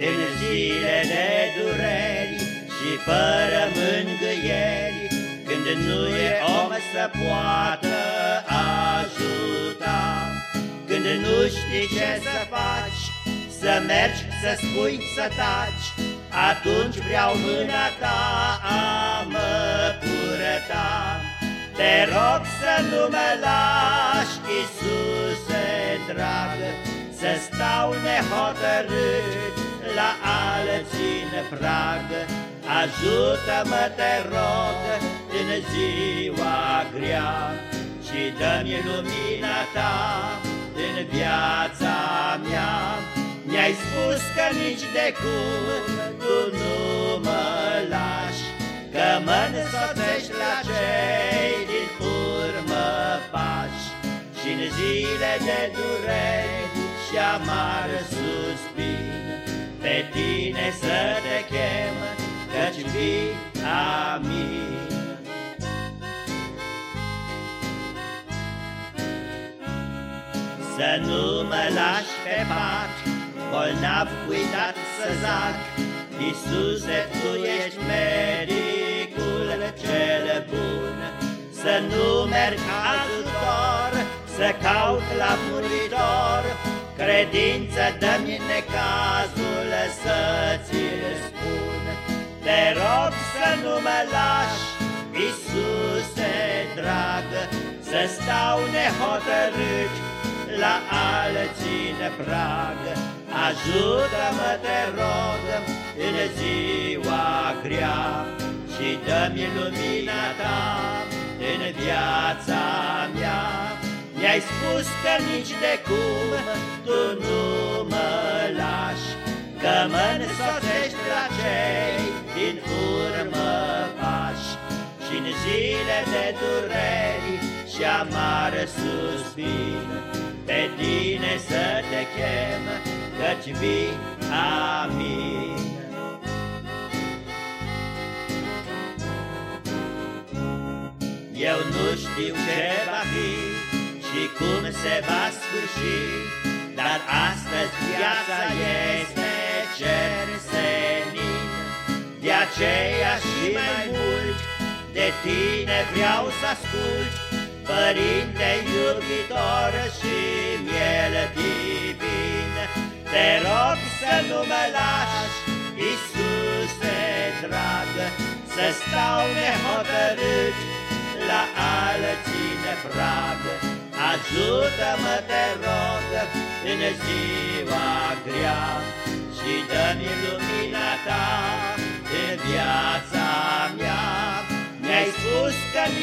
În zile de dureri și fără mângâieri, Când nu e om să poată ajuta, Când nu știi ce să faci, să mergi, să spui, să taci, Atunci vreau mâna ta a mă purăta. Te rog să nu mă lași, Iisuse drag, Să stau nehotărât la alții în prag, Ajută-mă, te rog, în ziua grea Și dă-mi lumina ta în viața mea. Mi-ai spus că nici de cum tu nu mă lași, Că mă însoțești la cei din urmă pași, și în zile de dureri și amar suspin, pe tine să te chem, căci vii amin. Să nu mă lași pe pat, bolnav uitat să zac, Iisuse, Tu ești medicul cel bun, Să nu merg ajutor, să caut la muritor, Credință dă-mi necazul mă lași, Iisuse drag, Să stau nehotărât la alții în prag. Ajută-mă, te rog, în ziua grea Și dă-mi lumina ta în viața mea. Mi-ai spus că nici de cum tu nu mă lași, Că mă însoțești zile de dureri și amar suspin, Pe tine să te chem, căci vii, amin. Eu nu știu ce va fi și cum se va sfârși, Dar astăzi viața este cer senin. De aceea și mai mult de tine vreau să ascult, Părinte iubitor și miel divin. Te rog să nu mă lași, Iisuse drag, Să stau nehotărât la alții de prag. Ajută-mă, te rog, în ziua grea Și dă-mi lumina ta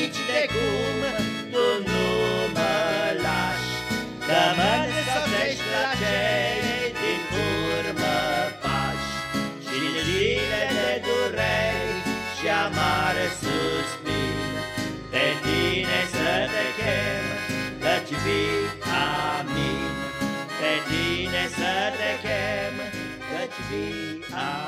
nici de cum tu nu mă lași, Că mă însoțești la cei din urmă pași, Și în zile de dureri și amar suspin, Pe tine să te chem, căci vii, amin. Pe tine să te chem, căci vii, amin.